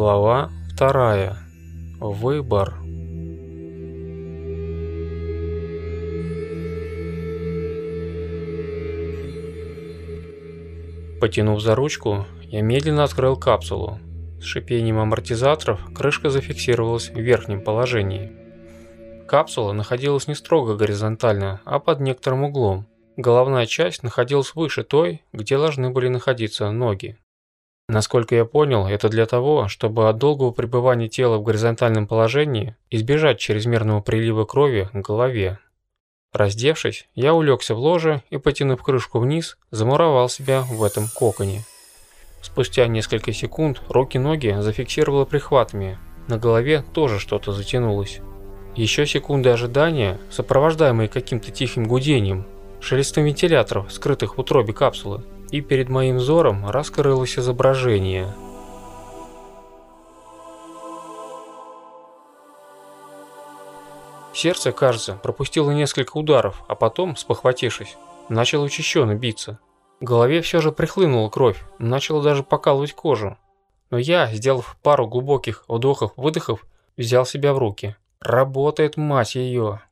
Глава вторая. Выбор. Потянув за ручку, я медленно открыл капсулу. С шипением амортизаторов крышка зафиксировалась в верхнем положении. Капсула находилась не строго горизонтально, а под некоторым углом. Головная часть находилась выше той, где должны были находиться ноги. Насколько я понял, это для того, чтобы от долгого пребывания тела в горизонтальном положении избежать чрезмерного прилива крови к голове. Раздевшись, я улегся в ложе и, потянув крышку вниз, замуровал себя в этом коконе. Спустя несколько секунд руки-ноги зафиксировало прихватами, на голове тоже что-то затянулось. Еще секунды ожидания, сопровождаемые каким-то тихим гудением, шелестом вентиляторов, скрытых в утробе капсулы, и перед моим взором раскрылось изображение. Сердце, кажется, пропустило несколько ударов, а потом, спохватившись, начало учащенно биться. В голове все же прихлынула кровь, начала даже покалывать кожу. Но я, сделав пару глубоких вдохов-выдохов, взял себя в руки. Работает мать ее.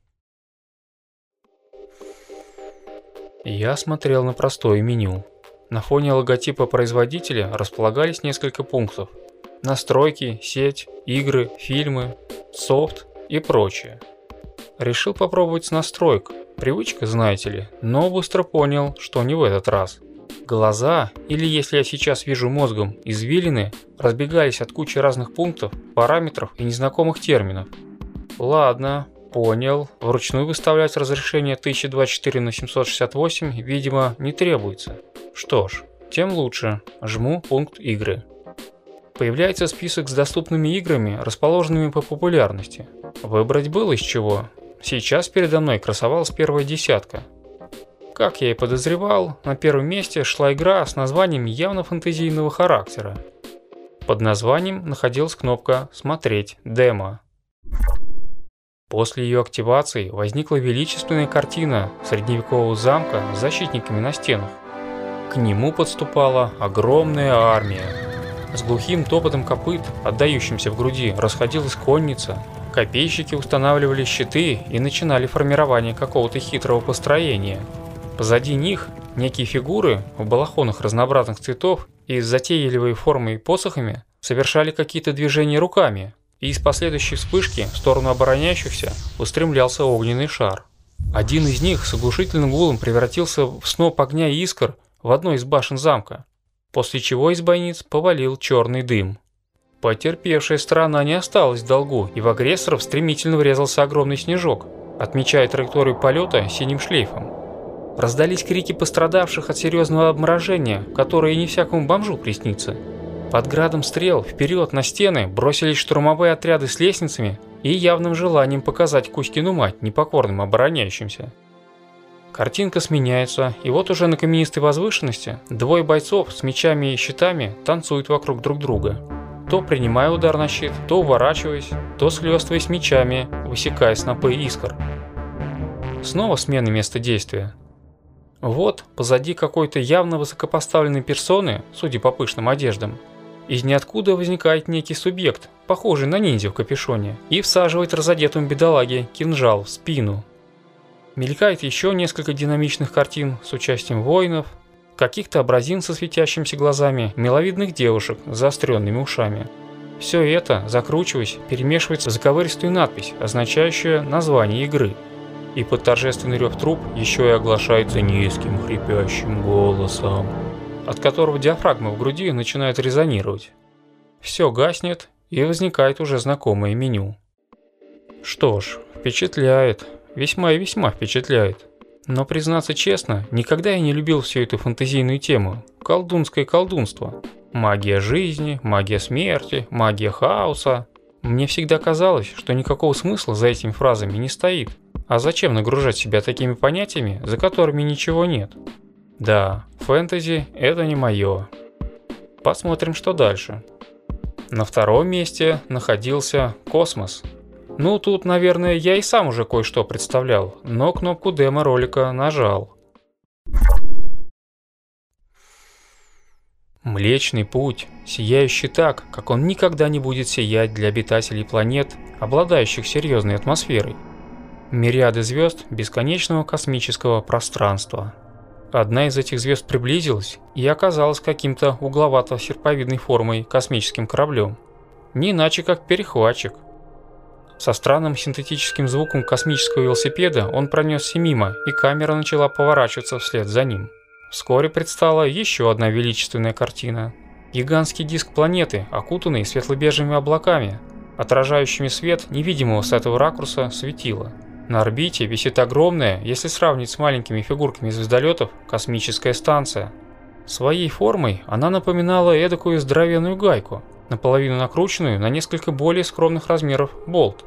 Я смотрел на простое меню. На фоне логотипа производителя располагались несколько пунктов. Настройки, сеть, игры, фильмы, софт и прочее. Решил попробовать с настроек. Привычка, знаете ли, но быстро понял, что не в этот раз. Глаза, или если я сейчас вижу мозгом, извилины, разбегались от кучи разных пунктов, параметров и незнакомых терминов. Ладно, понял. Вручную выставлять разрешение 1024 на 768, видимо, не требуется. Что ж, тем лучше. Жму пункт игры. Появляется список с доступными играми, расположенными по популярности. Выбрать было из чего. Сейчас передо мной красовалась первая десятка. Как я и подозревал, на первом месте шла игра с названием явно фэнтезийного характера. Под названием находилась кнопка «Смотреть демо». После ее активации возникла величественная картина средневекового замка с защитниками на стенах. К нему подступала огромная армия. С глухим топотом копыт, отдающимся в груди, расходилась конница. Копейщики устанавливали щиты и начинали формирование какого-то хитрого построения. Позади них некие фигуры в балахонах разнообразных цветов и с затейливой формой и посохами совершали какие-то движения руками, и из последующей вспышки в сторону обороняющихся устремлялся огненный шар. Один из них с оглушительным гулом превратился в сноп огня и искр, в одной из башен замка, после чего из бойниц повалил черный дым. Потерпевшая сторона не осталась в долгу, и в агрессоров стремительно врезался огромный снежок, отмечая траекторию полета синим шлейфом. Раздались крики пострадавших от серьезного обморожения, которые не всякому бомжу приснится. Под градом стрел вперед на стены бросились штурмовые отряды с лестницами и явным желанием показать Кузькину мать непокорным обороняющимся. Картинка сменяется, и вот уже на каменистой возвышенности двое бойцов с мечами и щитами танцуют вокруг друг друга. То принимая удар на щит, то уворачиваясь, то схлёстываясь мечами, высекая снопы искр. Снова смена места действия. Вот, позади какой-то явно высокопоставленной персоны, судя по пышным одеждам, из ниоткуда возникает некий субъект, похожий на ниндзя в капюшоне, и всаживает разодетому бедолаге кинжал в спину, Мелькает еще несколько динамичных картин с участием воинов, каких-то образин со светящимися глазами, миловидных девушек с заостренными ушами. Все это, закручиваясь, перемешивается в заковыристую надпись, означающую название игры. И под торжественный рев труп еще и оглашается низким хрипящим голосом, от которого диафрагма в груди начинает резонировать. Все гаснет, и возникает уже знакомое меню. Что ж, впечатляет весьма и весьма впечатляет. Но, признаться честно, никогда я не любил всю эту фантазийную тему – колдунское колдунство. Магия жизни, магия смерти, магия хаоса. Мне всегда казалось, что никакого смысла за этими фразами не стоит. А зачем нагружать себя такими понятиями, за которыми ничего нет? Да, фэнтези – это не мое. Посмотрим, что дальше. На втором месте находился космос – ну, тут, наверное, я и сам уже кое-что представлял, но кнопку демо ролика нажал. Млечный путь, сияющий так, как он никогда не будет сиять для обитателей планет, обладающих серьезной атмосферой. Мириады звезд бесконечного космического пространства. Одна из этих звезд приблизилась и оказалась каким-то угловато-серповидной формой космическим кораблем. Не иначе, как перехватчик – со странным синтетическим звуком космического велосипеда он пронесся мимо, и камера начала поворачиваться вслед за ним. Вскоре предстала еще одна величественная картина. Гигантский диск планеты, окутанный светло-бежевыми облаками, отражающими свет невидимого с этого ракурса светила. На орбите висит огромная, если сравнить с маленькими фигурками звездолетов, космическая станция. Своей формой она напоминала эдакую здоровенную гайку, наполовину накрученную на несколько более скромных размеров болт.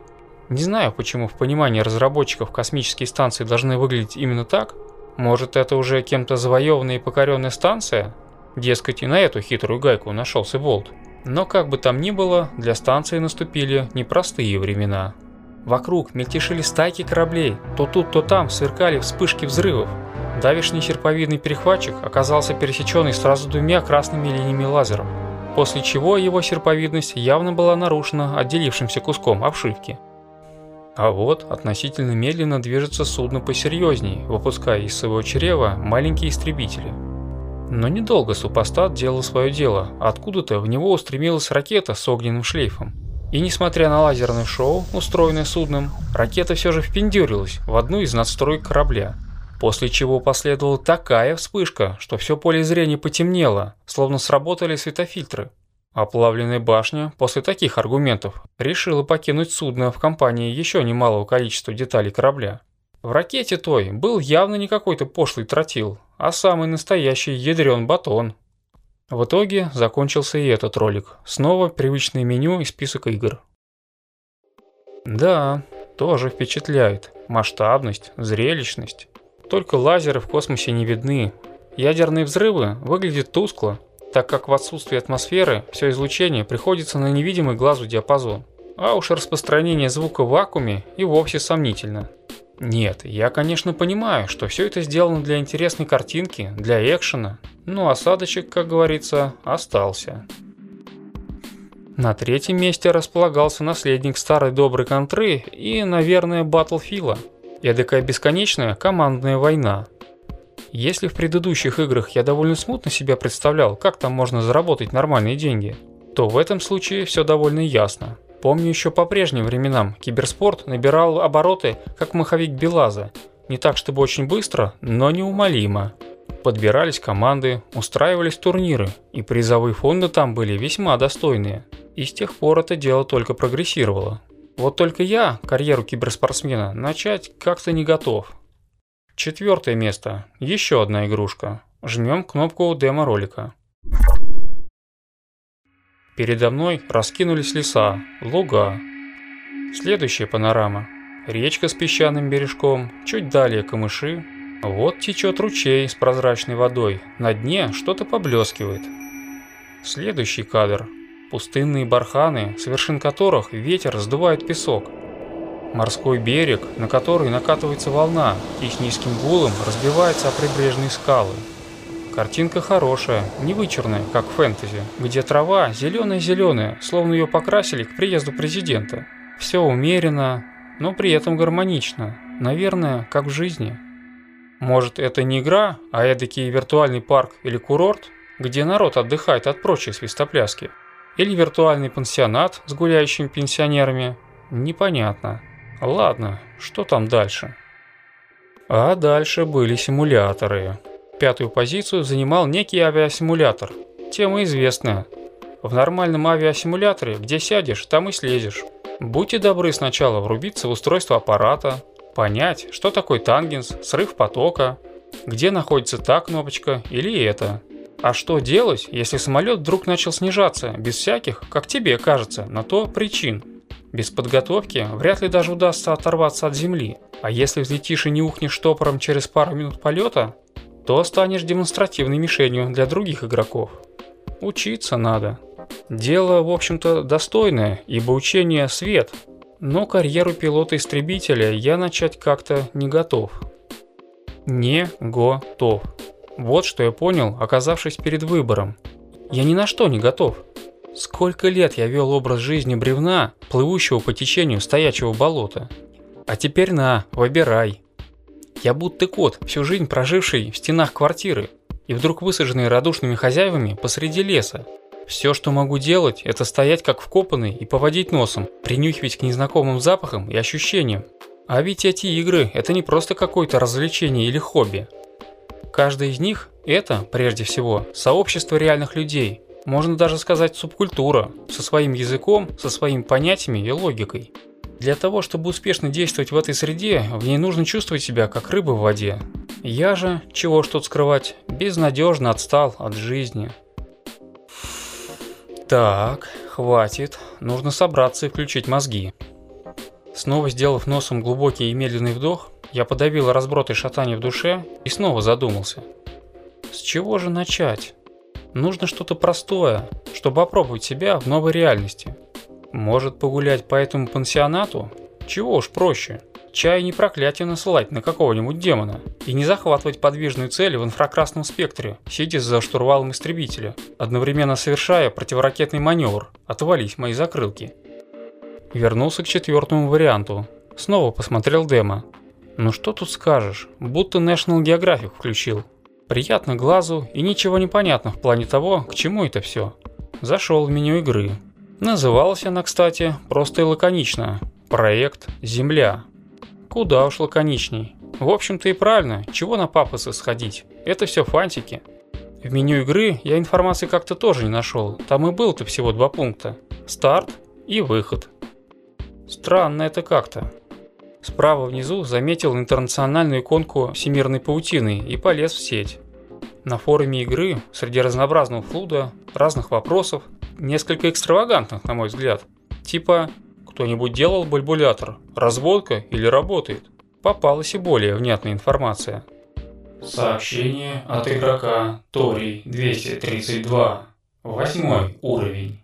Не знаю, почему в понимании разработчиков космические станции должны выглядеть именно так. Может, это уже кем-то завоеванная и покоренная станция? Дескать, и на эту хитрую гайку нашелся Болт. Но как бы там ни было, для станции наступили непростые времена. Вокруг мельтешили стайки кораблей, то тут, то там сверкали вспышки взрывов. Давишний серповидный перехватчик оказался пересеченный сразу двумя красными линиями лазеров, после чего его серповидность явно была нарушена отделившимся куском обшивки. А вот относительно медленно движется судно посерьезней, выпуская из своего чрева маленькие истребители. Но недолго супостат делал свое дело, откуда-то в него устремилась ракета с огненным шлейфом. И несмотря на лазерное шоу, устроенное судном, ракета все же впендюрилась в одну из надстроек корабля, после чего последовала такая вспышка, что все поле зрения потемнело, словно сработали светофильтры. Оплавленная башня после таких аргументов решила покинуть судно в компании еще немалого количества деталей корабля. В ракете той был явно не какой-то пошлый тротил, а самый настоящий ядрен батон. В итоге закончился и этот ролик. Снова привычное меню и список игр. Да, тоже впечатляет. Масштабность, зрелищность. Только лазеры в космосе не видны. Ядерные взрывы выглядят тускло, так как в отсутствии атмосферы все излучение приходится на невидимый глазу диапазон, а уж распространение звука в вакууме и вовсе сомнительно. Нет, я, конечно, понимаю, что все это сделано для интересной картинки, для экшена, но осадочек, как говорится, остался. На третьем месте располагался наследник старой доброй контры и, наверное, Баттлфила. Эдакая бесконечная командная война – если в предыдущих играх я довольно смутно себя представлял, как там можно заработать нормальные деньги, то в этом случае все довольно ясно. Помню еще по прежним временам, киберспорт набирал обороты, как маховик Белаза. Не так, чтобы очень быстро, но неумолимо. Подбирались команды, устраивались турниры, и призовые фонды там были весьма достойные. И с тех пор это дело только прогрессировало. Вот только я карьеру киберспортсмена начать как-то не готов. Четвертое место. Еще одна игрушка. Жмем кнопку демо-ролика. Передо мной раскинулись леса, луга. Следующая панорама. Речка с песчаным бережком, чуть далее камыши. Вот течет ручей с прозрачной водой, на дне что-то поблескивает. Следующий кадр. Пустынные барханы, с вершин которых ветер сдувает песок. Морской берег, на который накатывается волна и с низким гулом разбивается о прибрежные скалы. Картинка хорошая, не вычурная, как в фэнтези, где трава зеленая-зеленая, словно ее покрасили к приезду президента. Все умеренно, но при этом гармонично. Наверное, как в жизни. Может, это не игра, а эдакий виртуальный парк или курорт, где народ отдыхает от прочей свистопляски? Или виртуальный пансионат с гуляющими пенсионерами? Непонятно. Ладно, что там дальше? А дальше были симуляторы. Пятую позицию занимал некий авиасимулятор. Тема известная. В нормальном авиасимуляторе, где сядешь, там и слезешь. Будьте добры сначала врубиться в устройство аппарата, понять, что такое тангенс, срыв потока, где находится та кнопочка или это. А что делать, если самолет вдруг начал снижаться, без всяких, как тебе кажется, на то причин? Без подготовки вряд ли даже удастся оторваться от земли, а если взлетишь и не ухнешь топором через пару минут полета, то станешь демонстративной мишенью для других игроков. Учиться надо. Дело, в общем-то, достойное, ибо учение – свет, но карьеру пилота-истребителя я начать как-то не готов. Не готов. Вот что я понял, оказавшись перед выбором. Я ни на что не готов – Сколько лет я вел образ жизни бревна, плывущего по течению стоячего болота. А теперь на, выбирай. Я будто кот, всю жизнь проживший в стенах квартиры, и вдруг высаженный радушными хозяевами посреди леса. Все, что могу делать, это стоять как вкопанный и поводить носом, принюхивать к незнакомым запахам и ощущениям. А ведь эти игры – это не просто какое-то развлечение или хобби. Каждая из них – это, прежде всего, сообщество реальных людей – можно даже сказать субкультура, со своим языком, со своими понятиями и логикой. Для того, чтобы успешно действовать в этой среде, в ней нужно чувствовать себя как рыба в воде. Я же, чего ж тут скрывать, безнадежно отстал от жизни. Так, хватит, нужно собраться и включить мозги. Снова сделав носом глубокий и медленный вдох, я подавил разброд шатания в душе и снова задумался. С чего же начать? Нужно что-то простое, чтобы опробовать себя в новой реальности. Может погулять по этому пансионату? Чего уж проще. Чай не проклятие насылать на какого-нибудь демона и не захватывать подвижную цель в инфракрасном спектре, сидя за штурвалом истребителя, одновременно совершая противоракетный маневр «Отвались мои закрылки». Вернулся к четвертому варианту. Снова посмотрел демо. Ну что тут скажешь, будто National Geographic включил. Приятно глазу и ничего не понятно в плане того, к чему это все. Зашел в меню игры. Называлась она, кстати, просто и лаконично. Проект «Земля». Куда уж лаконичней. В общем-то и правильно, чего на папасы сходить. Это все фантики. В меню игры я информации как-то тоже не нашел. Там и было-то всего два пункта. Старт и выход. Странно это как-то. Справа внизу заметил интернациональную иконку всемирной паутины и полез в сеть. На форуме игры, среди разнообразного флуда, разных вопросов, несколько экстравагантных, на мой взгляд. Типа «Кто-нибудь делал бульбулятор? Разводка или работает?» Попалась и более внятная информация. Сообщение от игрока Тори 232. Восьмой уровень.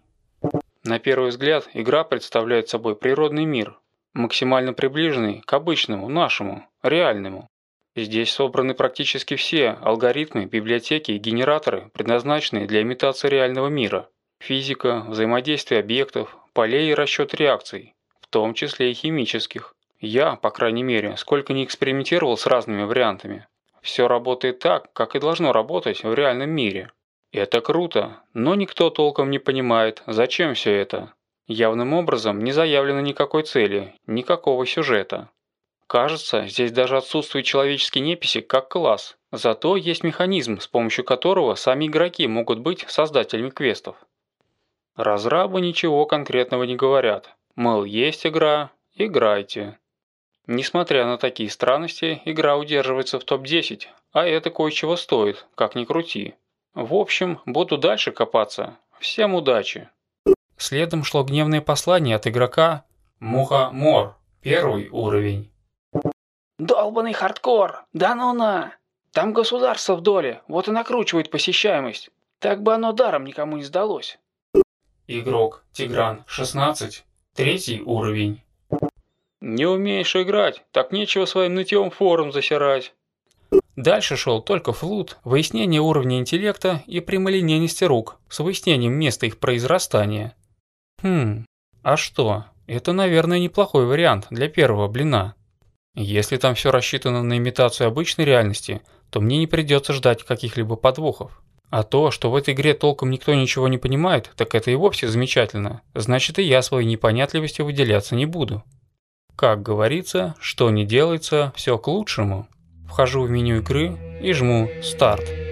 На первый взгляд, игра представляет собой природный мир, максимально приближенный к обычному, нашему, реальному. Здесь собраны практически все алгоритмы, библиотеки и генераторы, предназначенные для имитации реального мира. Физика, взаимодействие объектов, полей и расчет реакций, в том числе и химических. Я, по крайней мере, сколько не экспериментировал с разными вариантами. Все работает так, как и должно работать в реальном мире. Это круто, но никто толком не понимает, зачем все это. Явным образом не заявлено никакой цели, никакого сюжета. Кажется, здесь даже отсутствует человеческий неписи как класс, зато есть механизм, с помощью которого сами игроки могут быть создателями квестов. Разрабы ничего конкретного не говорят. Мол, есть игра, играйте. Несмотря на такие странности, игра удерживается в топ-10, а это кое-чего стоит, как ни крути. В общем, буду дальше копаться. Всем удачи! Следом шло гневное послание от игрока Муха-Мор, первый уровень. «Долбанный хардкор! Да ну на! Там государство в доле, вот и накручивает посещаемость. Так бы оно даром никому не сдалось». Игрок Тигран 16, третий уровень. «Не умеешь играть, так нечего своим нытьем форум засирать». Дальше шел только флут, выяснение уровня интеллекта и прямолинейности рук с выяснением места их произрастания – Хм, а что? Это, наверное, неплохой вариант для первого блина. Если там все рассчитано на имитацию обычной реальности, то мне не придется ждать каких-либо подвохов. А то, что в этой игре толком никто ничего не понимает, так это и вовсе замечательно. Значит, и я своей непонятливостью выделяться не буду. Как говорится, что не делается, все к лучшему. Вхожу в меню игры и жму «Старт».